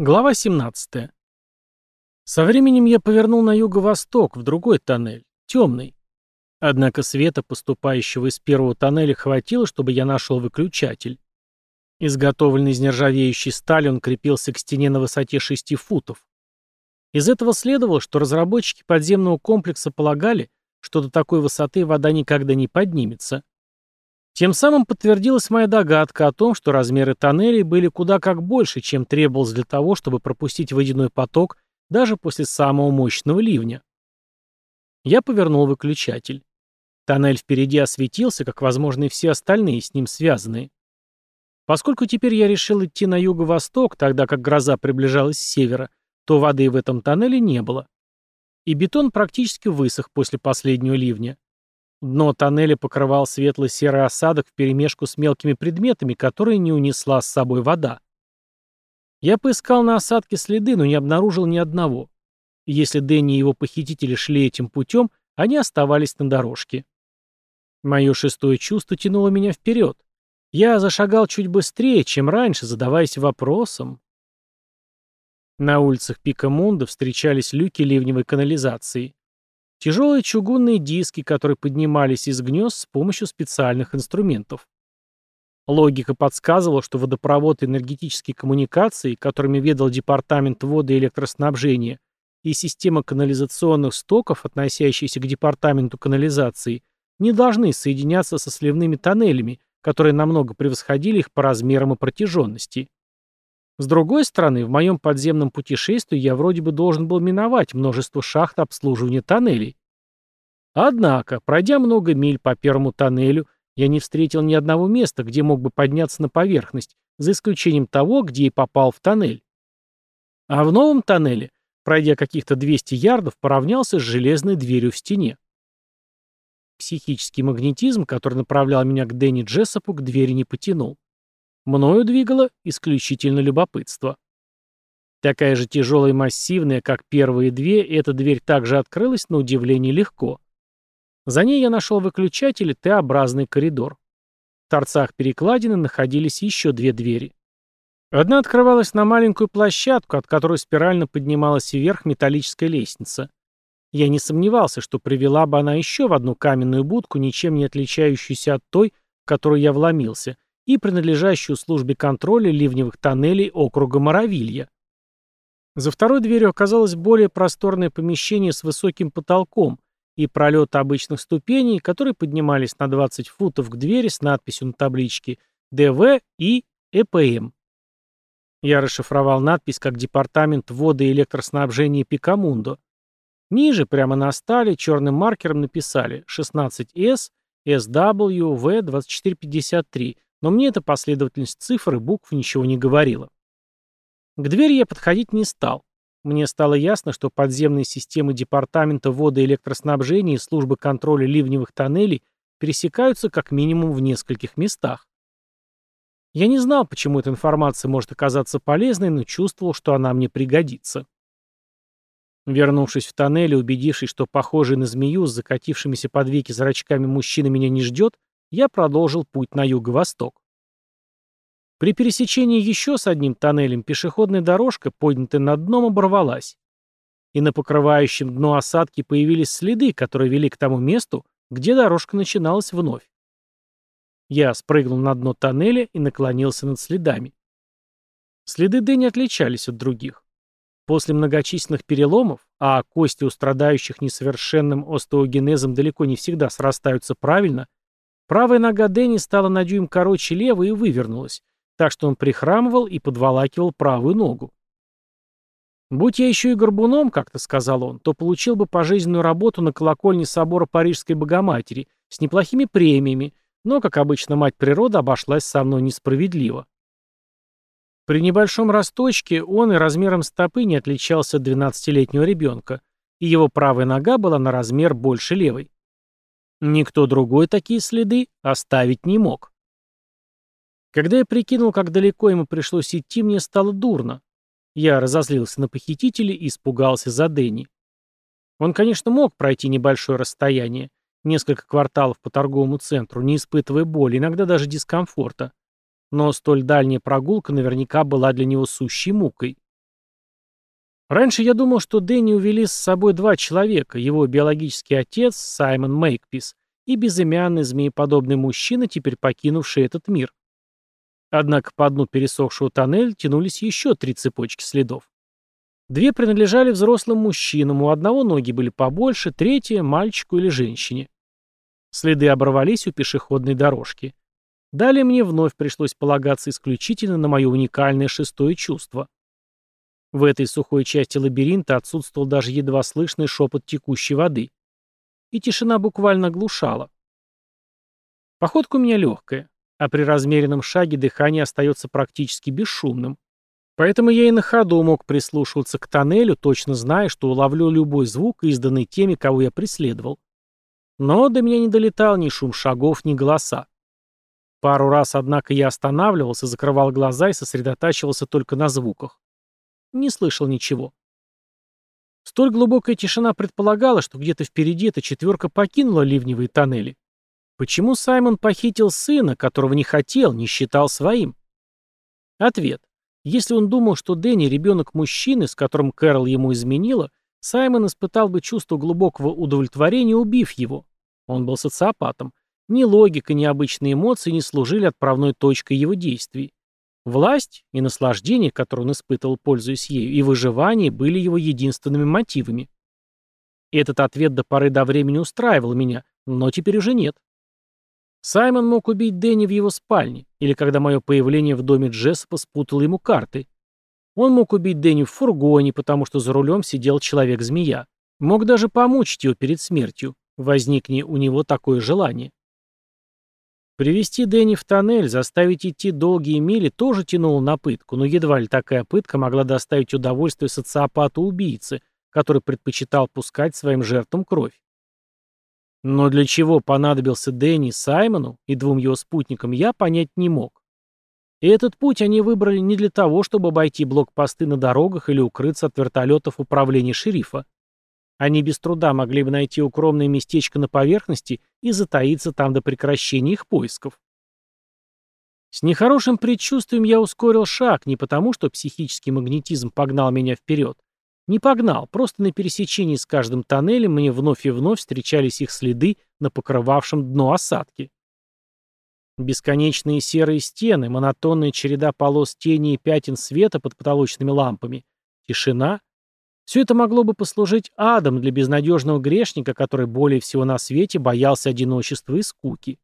Глава 17. Со временем я повернул на юго-восток, в другой тоннель, темный. Однако света, поступающего из первого тоннеля, хватило, чтобы я нашел выключатель. Изготовленный из нержавеющей стали, он крепился к стене на высоте 6 футов. Из этого следовало, что разработчики подземного комплекса полагали, что до такой высоты вода никогда не поднимется. Тем самым подтвердилась моя догадка о том, что размеры тоннелей были куда как больше, чем требовалось для того, чтобы пропустить водяной поток даже после самого мощного ливня. Я повернул выключатель. Тоннель впереди осветился, как, возможно, и все остальные с ним связанные. Поскольку теперь я решил идти на юго-восток, тогда как гроза приближалась с севера, то воды в этом тоннеле не было. И бетон практически высох после последнего ливня. Дно тоннеля покрывал светло-серый осадок вперемешку с мелкими предметами, которые не унесла с собой вода. Я поискал на осадке следы, но не обнаружил ни одного. Если Дэнни и его похитители шли этим путем, они оставались на дорожке. Мое шестое чувство тянуло меня вперед. Я зашагал чуть быстрее, чем раньше, задаваясь вопросом. На улицах Пика-Мунда встречались люки ливневой канализации. Тяжелые чугунные диски, которые поднимались из гнезд с помощью специальных инструментов. Логика подсказывала, что водопровод и энергетические коммуникации, которыми ведал Департамент воды и электроснабжения, и система канализационных стоков, относящиеся к Департаменту канализации, не должны соединяться со сливными тоннелями, которые намного превосходили их по размерам и протяженности. С другой стороны, в моем подземном путешествии я вроде бы должен был миновать множество шахт обслуживания тоннелей. Однако, пройдя много миль по первому тоннелю, я не встретил ни одного места, где мог бы подняться на поверхность, за исключением того, где и попал в тоннель. А в новом тоннеле, пройдя каких-то 200 ярдов, поравнялся с железной дверью в стене. Психический магнетизм, который направлял меня к Дэнни Джессопу, к двери не потянул. Мною двигало исключительно любопытство. Такая же тяжелая и массивная, как первые две, эта дверь также открылась на удивление легко. За ней я нашел выключатель и Т-образный коридор. В торцах перекладины находились еще две двери. Одна открывалась на маленькую площадку, от которой спирально поднималась вверх металлическая лестница. Я не сомневался, что привела бы она еще в одну каменную будку, ничем не отличающуюся от той, в которую я вломился, и принадлежащую службе контроля ливневых тоннелей округа Моровилья. За второй дверью оказалось более просторное помещение с высоким потолком и пролет обычных ступеней, которые поднимались на 20 футов к двери с надписью на табличке «ДВ» и «ЭПМ». Я расшифровал надпись как «Департамент воды и электроснабжения Пикамундо». Ниже, прямо на стале, черным маркером написали 16С, SW, V2453, но мне эта последовательность цифр и букв ничего не говорила. К двери я подходить не стал. Мне стало ясно, что подземные системы Департамента воды и электроснабжения и службы контроля ливневых тоннелей пересекаются как минимум в нескольких местах. Я не знал, почему эта информация может оказаться полезной, но чувствовал, что она мне пригодится. Вернувшись в тоннель и убедившись, что похожий на змею с закатившимися под веки зрачками мужчина меня не ждет, я продолжил путь на юго-восток. При пересечении еще с одним тоннелем пешеходная дорожка, поднятая над дном, оборвалась. И на покрывающем дно осадки появились следы, которые вели к тому месту, где дорожка начиналась вновь. Я спрыгнул на дно тоннеля и наклонился над следами. Следы Дэнни отличались от других. После многочисленных переломов, а кости у страдающих несовершенным остеогенезом далеко не всегда срастаются правильно, Правая нога Дэнни стала на дюйм короче левой и вывернулась, так что он прихрамывал и подволакивал правую ногу. «Будь я еще и горбуном, — как-то сказал он, — то получил бы пожизненную работу на колокольне собора Парижской Богоматери с неплохими премиями, но, как обычно, мать природа обошлась со мной несправедливо. При небольшом росточке он и размером стопы не отличался от 12-летнего ребенка, и его правая нога была на размер больше левой. Никто другой такие следы оставить не мог. Когда я прикинул, как далеко ему пришлось идти, мне стало дурно. Я разозлился на похитителей и испугался за Дэнни. Он, конечно, мог пройти небольшое расстояние, несколько кварталов по торговому центру, не испытывая боли, иногда даже дискомфорта. Но столь дальняя прогулка наверняка была для него сущей мукой. Раньше я думал, что Дэнни увели с собой два человека, его биологический отец Саймон Мейкпис и безымянный змееподобный мужчина, теперь покинувший этот мир. Однако по дну пересохшего тоннеля тянулись еще три цепочки следов. Две принадлежали взрослым мужчинам, у одного ноги были побольше, третья — мальчику или женщине. Следы оборвались у пешеходной дорожки. Далее мне вновь пришлось полагаться исключительно на мое уникальное шестое чувство. В этой сухой части лабиринта отсутствовал даже едва слышный шепот текущей воды. И тишина буквально глушала. Походка у меня легкая, а при размеренном шаге дыхание остается практически бесшумным. Поэтому я и на ходу мог прислушиваться к тоннелю, точно зная, что уловлю любой звук, изданный теми, кого я преследовал. Но до меня не долетал ни шум шагов, ни голоса. Пару раз, однако, я останавливался, закрывал глаза и сосредотачивался только на звуках. Не слышал ничего. Столь глубокая тишина предполагала, что где-то впереди эта четверка покинула ливневые тоннели. Почему Саймон похитил сына, которого не хотел, не считал своим? Ответ. Если он думал, что Дэнни – ребенок мужчины, с которым Кэрол ему изменила, Саймон испытал бы чувство глубокого удовлетворения, убив его. Он был социопатом. Ни логика, ни обычные эмоции не служили отправной точкой его действий. Власть и наслаждение, которое он испытывал, пользуясь ею, и выживание были его единственными мотивами. Этот ответ до поры до времени устраивал меня, но теперь уже нет. Саймон мог убить Дэнни в его спальне, или когда мое появление в доме Джессопа спутало ему карты. Он мог убить Дэнни в фургоне, потому что за рулем сидел человек-змея. Мог даже помучить его перед смертью, возникне у него такое желание. Привести Дэнни в тоннель, заставить идти долгие мили тоже тянуло на пытку, но едва ли такая пытка могла доставить удовольствие социопату-убийце, который предпочитал пускать своим жертвам кровь. Но для чего понадобился Дэнни Саймону и двум его спутникам, я понять не мог. И этот путь они выбрали не для того, чтобы обойти блокпосты на дорогах или укрыться от вертолетов управления шерифа. Они без труда могли бы найти укромное местечко на поверхности и затаиться там до прекращения их поисков. С нехорошим предчувствием я ускорил шаг не потому, что психический магнетизм погнал меня вперед. Не погнал, просто на пересечении с каждым тоннелем мне вновь и вновь встречались их следы на покрывавшем дно осадке. Бесконечные серые стены, монотонная череда полос тени и пятен света под потолочными лампами, тишина, все это могло бы послужить адом для безнадежного грешника, который более всего на свете боялся одиночества и скуки.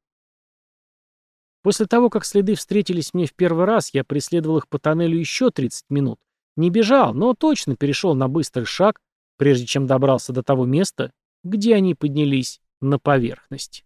После того, как следы встретились мне в первый раз, я преследовал их по тоннелю еще 30 минут. Не бежал, но точно перешел на быстрый шаг, прежде чем добрался до того места, где они поднялись на поверхность.